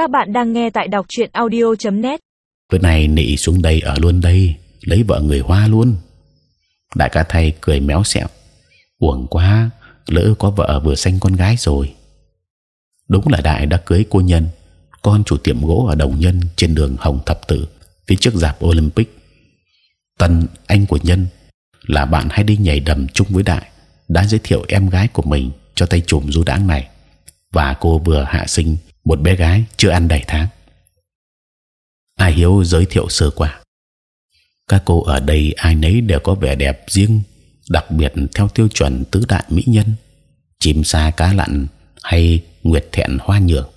Các bạn đang nghe tại đọc truyện audio.net. bữa này nị xuống đây ở luôn đây, lấy vợ người Hoa luôn. Đại ca thầy cười méo xẹo, uổng quá, lỡ có vợ vừa sanh con gái rồi. Đúng là đại đã cưới cô nhân, con chủ tiệm gỗ ở Đồng Nhân trên đường Hồng Thập tử phía trước dạp Olympic. Tân anh của nhân là bạn hay đi nhảy đầm chung với đại đã giới thiệu em gái của mình cho tay chùm du đãng này và cô vừa hạ sinh một bé gái chưa ăn đầy tháng. Ai hiếu giới thiệu sơ qua. Các cô ở đây ai nấy đều có vẻ đẹp riêng, đặc biệt theo tiêu chuẩn tứ đại mỹ nhân, chim sa cá lặn hay nguyệt thẹn hoa nhường,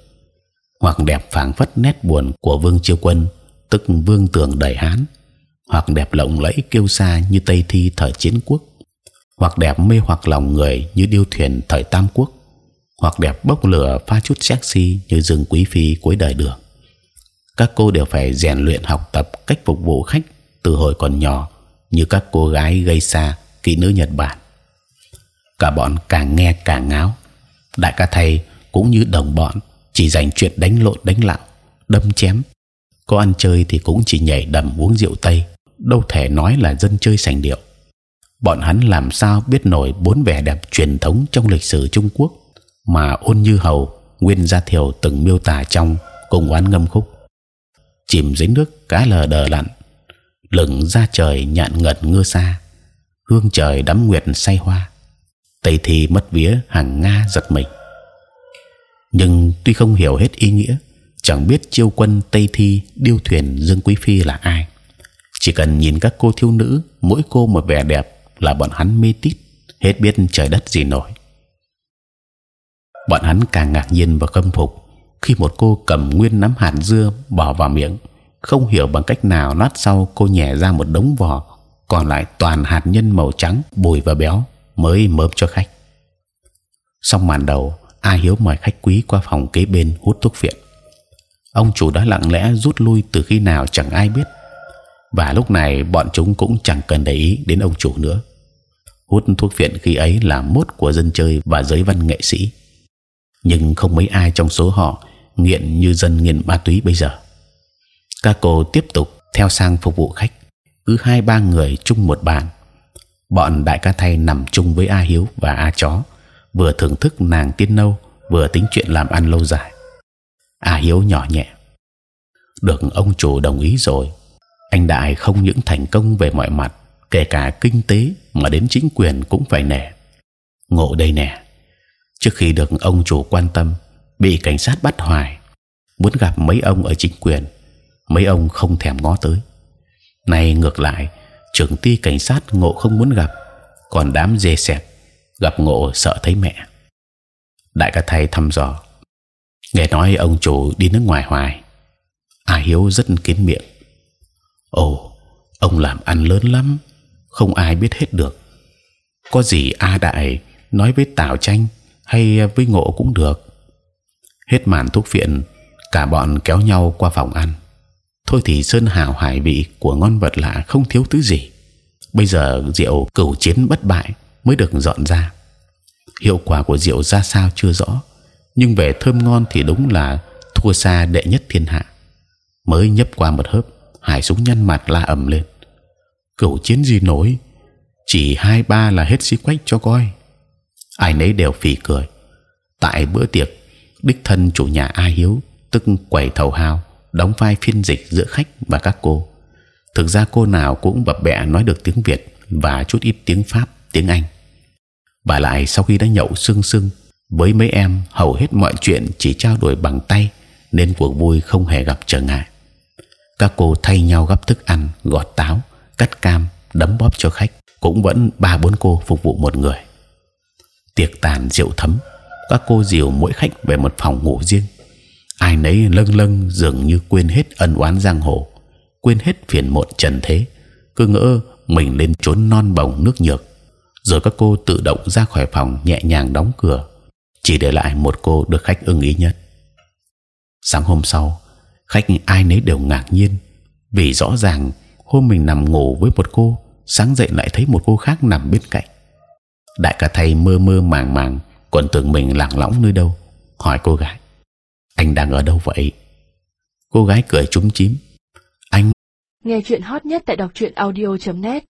hoặc đẹp phảng phất nét buồn của vương chiêu quân, tức vương tường đầy hán, hoặc đẹp lộng lẫy kiêu sa như tây thi thời chiến quốc, hoặc đẹp mê hoặc lòng người như điêu thuyền thời tam quốc, hoặc đẹp bốc lửa pha chút sexy như Dương quý phi cuối đời được. Các cô đều phải rèn luyện học tập cách phục vụ khách từ hồi còn nhỏ, như các cô gái gây xa kỹ nữ Nhật Bản. Cả bọn càng nghe càng ngáo. Đại ca thầy cũng như đồng bọn chỉ dành chuyện đánh lộn đánh lạo, đâm chém. Có ăn chơi thì cũng chỉ nhảy đầm uống rượu tây, đâu thể nói là dân chơi sành điệu. Bọn hắn làm sao biết nổi bốn vẻ đẹp truyền thống trong lịch sử Trung Quốc mà ôn như hầu, nguyên gia thiều từng miêu tả trong cùng oán ngâm khúc. Chìm dưới nước cá lờ đờ lặn, lửng ra trời nhạn ngật ngơ xa hương trời đắm nguyệt say hoa, tây thi mất vía hàng nga giật mình. Nhưng tuy không hiểu hết ý nghĩa, chẳng biết chiêu quân tây thi điêu thuyền dương quý phi là ai. Chỉ cần nhìn các cô thiếu nữ, mỗi cô một vẻ đẹp là bọn hắn mê tít, hết biết trời đất gì nổi bọn hắn càng ngạc nhiên và khâm phục khi một cô cầm nguyên nắm hạt dưa bỏ vào miệng, không hiểu bằng cách nào lát sau cô nhẹ ra một đống vỏ, còn lại toàn hạt nhân màu trắng bùi và béo mới mớm cho khách. Xong màn đầu, a hiếu mời khách quý qua phòng kế bên hút thuốc viện ông chủ đã lặng lẽ rút lui từ khi nào chẳng ai biết. Và lúc này bọn chúng cũng chẳng cần để ý đến ông chủ nữa. Hút thuốc viện khi ấy là mốt của dân chơi và giới văn nghệ sĩ nhưng không mấy ai trong số họ nghiện như dân nghiện ma túy bây giờ. Các cô tiếp tục theo sang phục vụ khách, cứ hai ba người chung một bàn. Bọn đại ca thay nằm chung với A Hiếu và A chó, vừa thưởng thức nàng tiên nâu, vừa tính chuyện làm ăn lâu dài. A Hiếu nhỏ nhẹ, được ông chủ đồng ý rồi. Anh đại không những thành công về mọi mặt, kể cả kinh tế mà đến chính quyền cũng phải nể. Ngộ đây nè, trước khi được ông chủ quan tâm, bị cảnh sát bắt hoài, muốn gặp mấy ông ở chính quyền, mấy ông không thèm ngó tới. Nay ngược lại, trưởng ty cảnh sát ngộ không muốn gặp, còn đám dê sẹp gặp ngộ sợ thấy mẹ. Đại ca thầy thăm dò, nghe nói ông chủ đi nước ngoài hoài. A hiếu rất kín miệng. Ồ, ông làm ăn lớn lắm, không ai biết hết được. Có gì a đại nói với tào tranh hay với ngộ cũng được. Hết màn thuốc phiện, cả bọn kéo nhau qua phòng ăn. Thôi thì sơn hào hải vị của ngon vật lạ không thiếu thứ gì. Bây giờ rượu cửu chiến bất bại mới được dọn ra. Hiệu quả của rượu ra sao chưa rõ, nhưng về thơm ngon thì đúng là thua xa đệ nhất thiên hạ. Mới nhấp qua một hớp, hải súng nhăn mặt la ầm lên. Cửu chiến gì nổi, chỉ hai ba là hết xí quách cho coi ai nấy đều phì cười. Tại bữa tiệc, đích thân chủ nhà A Hiếu, tức quầy thầu hao, đóng vai phiên dịch giữa khách và các cô. Thực ra cô nào cũng bập bẹ nói được tiếng Việt và chút ít tiếng Pháp, tiếng Anh. Và lại sau khi đã nhậu sưng sưng với mấy em, hầu hết mọi chuyện chỉ trao đổi bằng tay, nên cuộc vui không hề gặp trở ngại. Các cô thay nhau gấp thức ăn, gọt táo, cắt cam, đấm bóp cho khách, cũng vẫn ba bốn cô phục vụ một người tiệc tàn rượu thấm. Các cô diều mỗi khách về một phòng ngủ riêng. Ai nấy lâng lâng, dường như quên hết ân oán giang hồ, quên hết phiền muộn trần thế. Cứ ngỡ mình lên trốn non bồng nước nhược. Rồi các cô tự động ra khỏi phòng nhẹ nhàng đóng cửa, chỉ để lại một cô được khách ưng ý nhất. Sáng hôm sau, khách ai nấy đều ngạc nhiên, vì rõ ràng hôm mình nằm ngủ với một cô, sáng dậy lại thấy một cô khác nằm bên cạnh đại ca thầy mơ mơ màng màng, còn tưởng mình lảng lõng nơi đâu. Hỏi cô gái, anh đang ở đâu vậy? Cô gái cười trúng chím, anh Nghe chuyện hot nhất tại đọc truyện audio.net